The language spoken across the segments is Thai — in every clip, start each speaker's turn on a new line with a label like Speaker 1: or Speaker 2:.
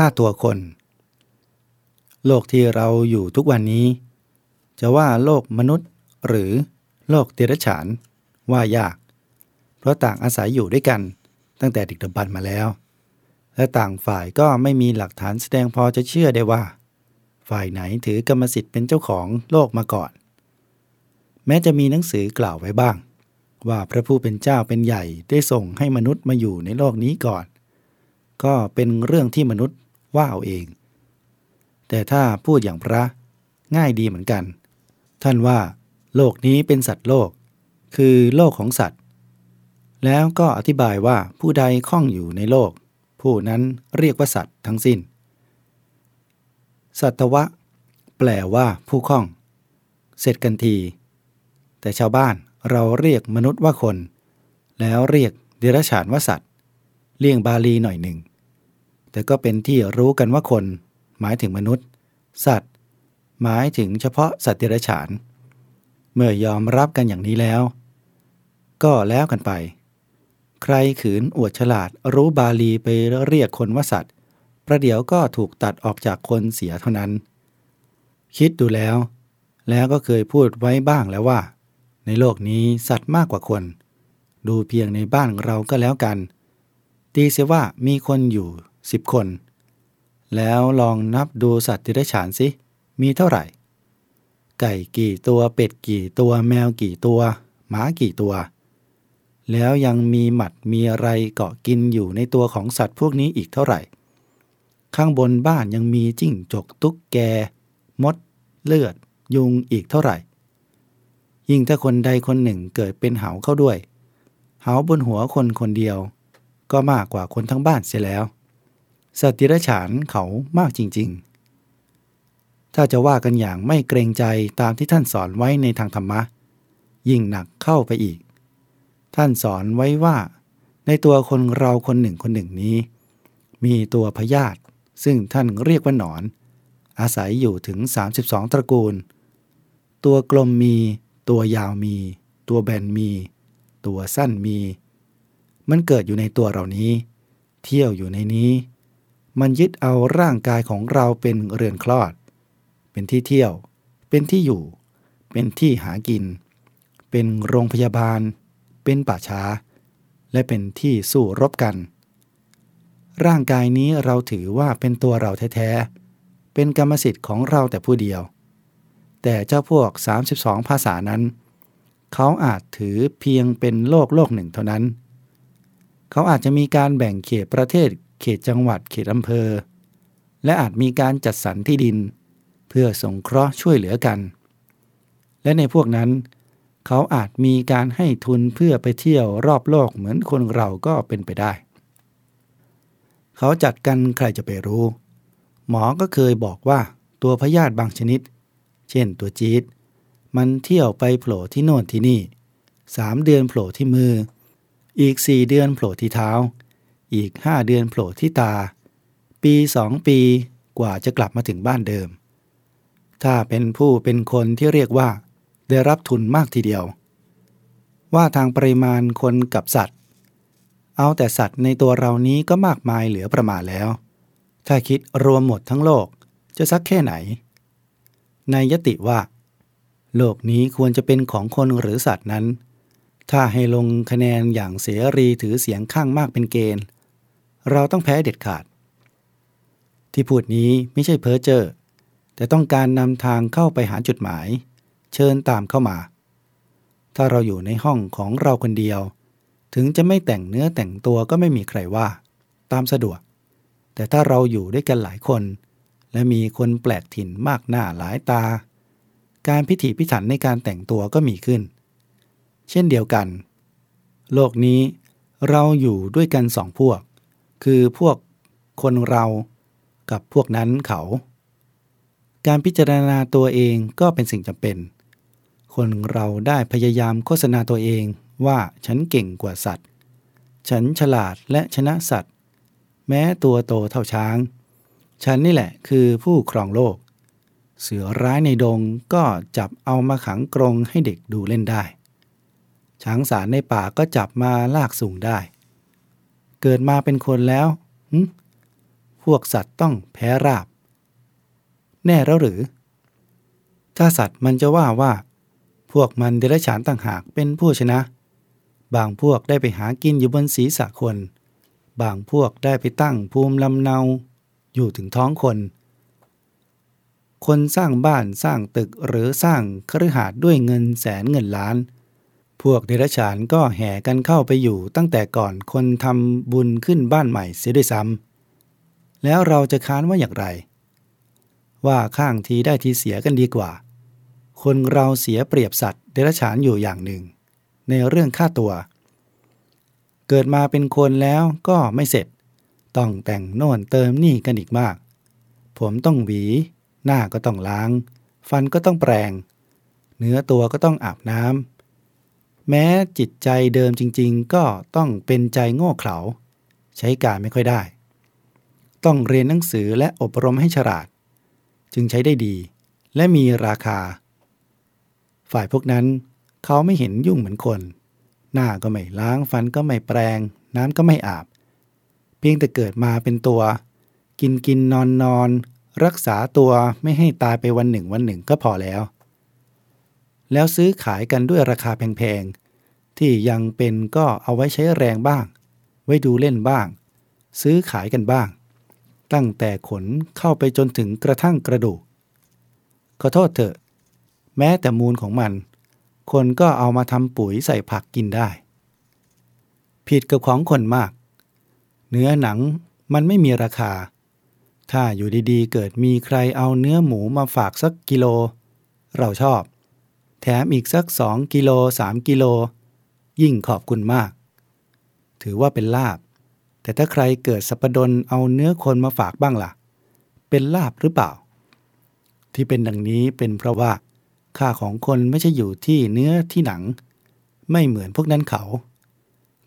Speaker 1: ฆ่าตัวคน โลกที่เราอยู่ทุกวันนี้ จะว่าโลกมนุษย์หรือโลกเดรัจฉาน ว่ายาก เพราะต่างอาศัยอยู่ด้วยกันตั้งแต่ดึกดำบรรมาแล้ว และต่างฝ่ายก็ไม่มีหลักฐานแสดงพอจะเชื่อได้ว่า ฝ่ายไหนถือกรรมสิทธิ์เป็นเจ้าของโลกมาก่อน แม้จะมีหนังสือกล่าวไว้บ้าง ว่าพระผู้เป็นเจ้าเป็นใหญ่ได้ส่งให้มนุษย์มาอยู่ในโลกนี้ก่อน ก็เป็นเรื่องที่มนุษย์ ว่าเอาเอง แต่ถ้าพูดอย่างพระง่ายดีเหมือนกัน ท่านว่าโลกนี้เป็นสัตว์โลก คือโลกของสัตว์ แล้วก็อธิบายว่าผู้ใดคล้องอยู่ในโลก ผู้นั้นเรียกว่าสัตว์ทั้งสิ้น สัตวะ แปลว่าผู้คล้อง เสร็จกันที แต่ชาวบ้านเราเรียกมนุษย์ว่าคน แล้วเรียกเดรัจฉานว่าสัตว์ เลี่ยงบาลีหน่อยหนึ่ง แต่ก็เป็นที่รู้กันว่าคน หมายถึงมนุษย์ สัตว์ หมายถึงเฉพาะสัตว์เดรัจฉาน เมื่อยอมรับกันอย่างนี้แล้ว ก็แล้วกันไป ใครขืนอวดฉลาดรู้บาลีไปเรียกคนว่าสัตว์ ประเดี๋ยวก็ถูกตัดออกจากคนเสียเท่านั้น คิดดูแล้ว แล้วก็เคยพูดไว้บ้างแล้วว่า ในโลกนี้สัตว์มากกว่าคน ดูเพียงในบ้านเราก็แล้วกันตีเสียว่ามีคนอยู่ สิบคน แล้วลองนับดูสัตว์ที่ได้ฉานสิ มีเท่าไหร่ ไก่กี่ตัวเป็ดกี่ตัวแมวกี่ตัวหมากี่ตัว แล้วยังมีหมัดมีอะไรเกาะกินอยู่ในตัวของสัตว์พวกนี้อีกเท่าไหร่ ข้างบนบ้านยังมีจิ้งจกตุ๊กแก มด เลือด ยุงอีกเท่าไหร่ ยิ่งถ้าคนใดคนหนึ่งเกิดเป็นเหาเข้าด้วย เหาบนหัวคนคนเดียว ก็มากกว่าคนทั้งบ้านเสียแล้ว สัตว์ติรฉานเขามากจริง ๆ ถ้าจะว่ากันอย่างไม่เกรงใจตามที่ท่านสอนไว้ในทางธรรมะ ยิ่งหนักเข้าไปอีก ท่านสอนไว้ว่า ในตัวคนเราคนหนึ่งคนหนึ่งนี้ มีตัวพยาธิซึ่งท่านเรียกว่าหนอน อาศัยอยู่ถึง 32 ตระกูล ตัวกลมมี ตัวยาวมี ตัวแบนมี ตัวสั้นมี มันเกิดอยู่ในตัวเรานี้ เที่ยวอยู่ในนี้ มันยึดเอาร่างกายของเราเป็นเรือนคลอด เป็นที่เที่ยว เป็นที่อยู่ เป็นที่หากิน เป็นโรงพยาบาล เป็นป่าช้า และเป็นที่สู้รบกัน ร่างกายนี้เราถือว่าเป็นตัวเราแท้ๆ เป็นกรรมสิทธิ์ของเราแต่ผู้เดียว แต่เจ้าพวก 32 ภาษานั้น เขาอาจถือเพียงเป็นโลกโลกหนึ่งเท่านั้น เขาอาจจะมีการแบ่งเขตประเทศ เขตจังหวัดเขตอำเภอ และอาจมีการจัดสรรที่ดิน เพื่อสงเคราะห์ช่วยเหลือกัน และในพวกนั้น เขาอาจมีการให้ทุนเพื่อไปเที่ยวรอบโลกเหมือนคนเราก็เป็นไปได้ เขาจัดกันใครจะไปรู้ หมอก็เคยบอกว่าตัวพยาธิบางชนิด เช่นตัวจี๊ดมันเที่ยวไปโผล่ที่โน่นที่นี่สามเดือนโผล่ที่มือ อีกสี่เดือนโผล่ที่เท้า อีกห้าเดือนโผล่ที่ตา ปีสองปีกว่าจะกลับมาถึงบ้านเดิม ถ้าเป็นผู้เป็นคนที่เรียกว่า ได้รับทุนมากทีเดียว ว่าทางปริมาณคนกับสัตว์ เอาแต่สัตว์ในตัวเรานี้ก็มากมายเหลือประมาณแล้ว ถ้าคิดรวมหมดทั้งโลกจะสักแค่ไหน ในยติว่า โลกนี้ควรจะเป็นของคนหรือสัตว์นั้น ถ้าให้ลงคะแนนอย่างเสรีถือเสียงข้างมากเป็นเกณฑ์ เราต้องแพ้เด็ดขาด ที่พูดนี้ไม่ใช่เพ้อเจ้อแต่ต้องการนำทางเข้าไปหาจุดหมาย เชิญตามเข้ามา ถ้าเราอยู่ในห้องของเราคนเดียว ถึงจะไม่แต่งเนื้อแต่งตัวก็ไม่มีใครว่า ตามสะดวก แต่ถ้าเราอยู่ด้วยกันหลายคน และมีคนแปลกถิ่นมากหน้าหลายตา การพิถีพิถันในการแต่งตัวก็มีขึ้น เช่นเดียวกัน โลกนี้เราอยู่ด้วยกันสองพวก คือพวกคนเรากับพวกนั้นเขา การพิจารณาตัวเองก็เป็นสิ่งจำเป็น คนเราได้พยายามโฆษณาตัวเองว่าฉันเก่งกว่าสัตว์ ฉันฉลาดและชนะสัตว์ แม้ตัวโตเท่าช้าง ฉันนี่แหละคือผู้ครองโลก เสือร้ายในดงก็จับเอามาขังกรงให้เด็กดูเล่นได้ ช้างสารในป่าก็จับมาลากสูงได้ เกิดมาเป็นคนแล้วพวกสัตว์ต้องแพ้ราบ แน่แล้วหรือ ถ้าสัตว์มันจะว่าว่า พวกมันเดรัจฉานต่างหากเป็นผู้ชนะ บางพวกได้ไปหากินอยู่บนศีรษะคน บางพวกได้ไปตั้งภูมิลำเนา อยู่ถึงท้องคน คนสร้างบ้านสร้างตึกหรือสร้างคฤหาสน์ด้วยเงินแสนเงินล้าน วกเดรัจฉานก็แห่กันเข้าไปอยู่ตั้งแต่ก่อนคนทำบุญขึ้นบ้านใหม่เสียด้วยซ้ำแล้วเราจะค้านว่าอย่างไร ว่าข้างทีได้ทีเสียกันดีกว่า คนเราเสียเปรียบสัตว์เดรัจฉานอยู่อย่างหนึ่ง ในเรื่องค่าตัว เกิดมาเป็นคนแล้วก็ไม่เสร็จ ต้องแต่งโน่นเติมนี่กันอีกมาก ผมต้องหวี หน้าก็ต้องล้าง ฟันก็ต้องแปรงเนื้อตัวก็ต้องอาบน้ำ แม้จิตใจเดิมจริง ๆ ก็ต้องเป็นใจโง่เขลาใช้การไม่ค่อยได้ ต้องเรียนหนังสือและอบรมให้ฉลาด จึงใช้ได้ดี และมีราคา ฝ่ายพวกนั้นเขาไม่เห็นยุ่งเหมือนคน หน้าก็ไม่ล้างฟันก็ไม่แปรงน้ำก็ไม่อาบ เพียงแต่เกิดมาเป็นตัว กินกินนอนนอนรักษาตัวไม่ให้ตายไปวันหนึ่งวันหนึ่งก็พอแล้ว แล้วซื้อขายกันด้วยราคาแพงๆ ที่ยังเป็นก็เอาไว้ใช้แรงบ้าง ไว้ดูเล่นบ้าง ซื้อขายกันบ้าง ตั้งแต่ขนเข้าไปจนถึงกระทั่งกระดูก ขอโทษเถอะ แม้แต่มูลของมัน คนก็เอามาทำปุ๋ยใส่ผักกินได้ ผิดกับของคนมาก เนื้อหนังมันไม่มีราคา ถ้าอยู่ดีๆ เกิดมีใครเอาเนื้อหมูมาฝากสักกิโล เราชอบ แถมอีกสักสองกิโลสามกิโล ยิ่งขอบคุณมาก ถือว่าเป็นลาบ แต่ถ้าใครเกิดสัปดนเอาเนื้อคนมาฝากบ้างล่ะ เป็นลาบหรือเปล่า ที่เป็นดังนี้เป็นเพราะว่า ค่าของคนไม่ใช่อยู่ที่เนื้อที่หนัง ไม่เหมือนพวกนั้นเขา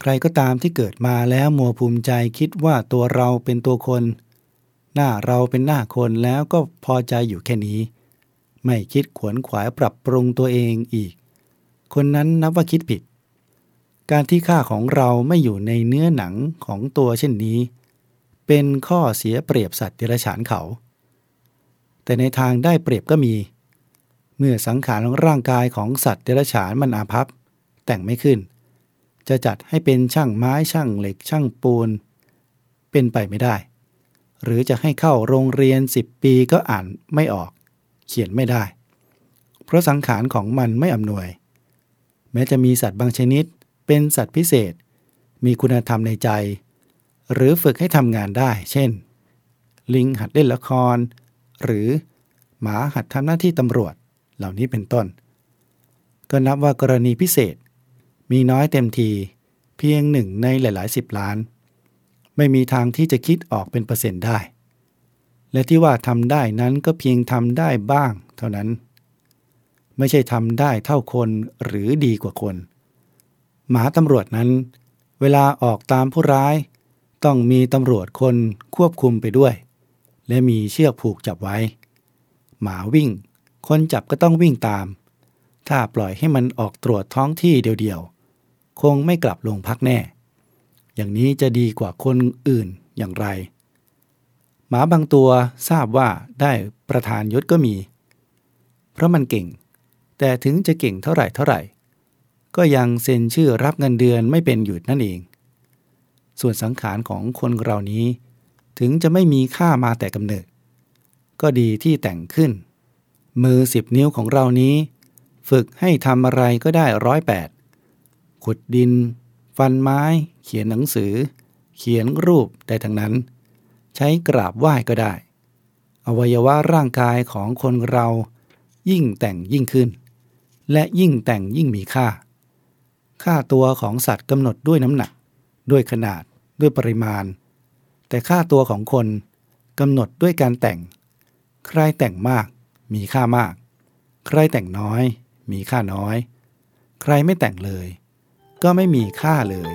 Speaker 1: ใครก็ตามที่เกิดมาแล้วมัวภูมิใจคิดว่าตัวเราเป็นตัวคน หน้าเราเป็นหน้าคนแล้วก็พอใจอยู่แค่นี้ ไม่คิดขวนขวายปรับปรุงตัวเองอีก คนนั้นนับว่าคิดผิด การที่ค่าของเราไม่อยู่ในเนื้อหนังของตัวเช่นนี้ เป็นข้อเสียเปรียบสัตว์เดรัจฉานเขา แต่ในทางได้เปรียบก็มี เมื่อสังขารของร่างกายของสัตว์เดรัจฉานมันอาภัพ แต่งไม่ขึ้น จะจัดให้เป็นช่างไม้ช่างเหล็กช่างปูน เป็นไปไม่ได้ หรือจะให้เข้าโรงเรียน10ปีก็อ่านไม่ออก เขียนไม่ได้ เพราะสังขารของมันไม่อำนวย แม้จะมีสัตว์บางชนิด เป็นสัตว์พิเศษ มีคุณธรรมในใจ หรือฝึกให้ทำงานได้ เช่น ลิงหัดเล่นละคร หรือหมาหัดทำหน้าที่ตำรวจเหล่านี้เป็นต้น ก็นับว่ากรณีพิเศษ มีน้อยเต็มทีเพียงหนึ่งในหลายๆสิบล้าน ไม่มีทางที่จะคิดออกเป็นเปอร์เซ็นต์ได้ และที่ว่าทำได้นั้นก็เพียงทำได้บ้าง เท่านั้น ไม่ใช่ทำได้เท่าคนหรือดีกว่าคน หมาตำรวจนั้น เวลาออกตามผู้ร้าย ต้องมีตำรวจคนควบคุมไปด้วย และมีเชือกผูกจับไว้ หมาวิ่ง คนจับก็ต้องวิ่งตาม ถ้าปล่อยให้มันออกตรวจท้องที่เดียวๆ คงไม่กลับลงพักแน่ อย่างนี้จะดีกว่าคนอื่นอย่างไร หมาบางตัวทราบว่าได้ประธานยศก็มี เพราะมันเก่ง แต่ถึงจะเก่งเท่าไหร่เท่าไหร่ ก็ยังเซ็นชื่อรับเงินเดือนไม่เป็นอยู่นั่นเอง ส่วนสังขารของคนเรานี้ ถึงจะไม่มีค่ามาแต่กำเนิด ก็ดีที่แต่งขึ้น มือสิบนิ้วของเรานี้ ฝึกให้ทำอะไรก็ได้ร้อยแปดขุดดิน ฟันไม้ เขียนหนังสือ เขียนรูปได้ทั้งนั้น ใช้กราบไหว้ก็ได้ อวัยวะร่างกายของคนเรายิ่งแต่งยิ่งขึ้น และยิ่งแต่งยิ่งมีค่า ค่าตัวของสัตว์กำหนดด้วยน้ำหนัก ด้วยขนาดด้วยปริมาณ แต่ค่าตัวของคนกำหนดด้วยการแต่ง ใครแต่งมาก มีค่ามาก ใครแต่งน้อย มีค่าน้อย ใครไม่แต่งเลย ก็ไม่มีค่าเลย